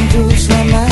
rindu selama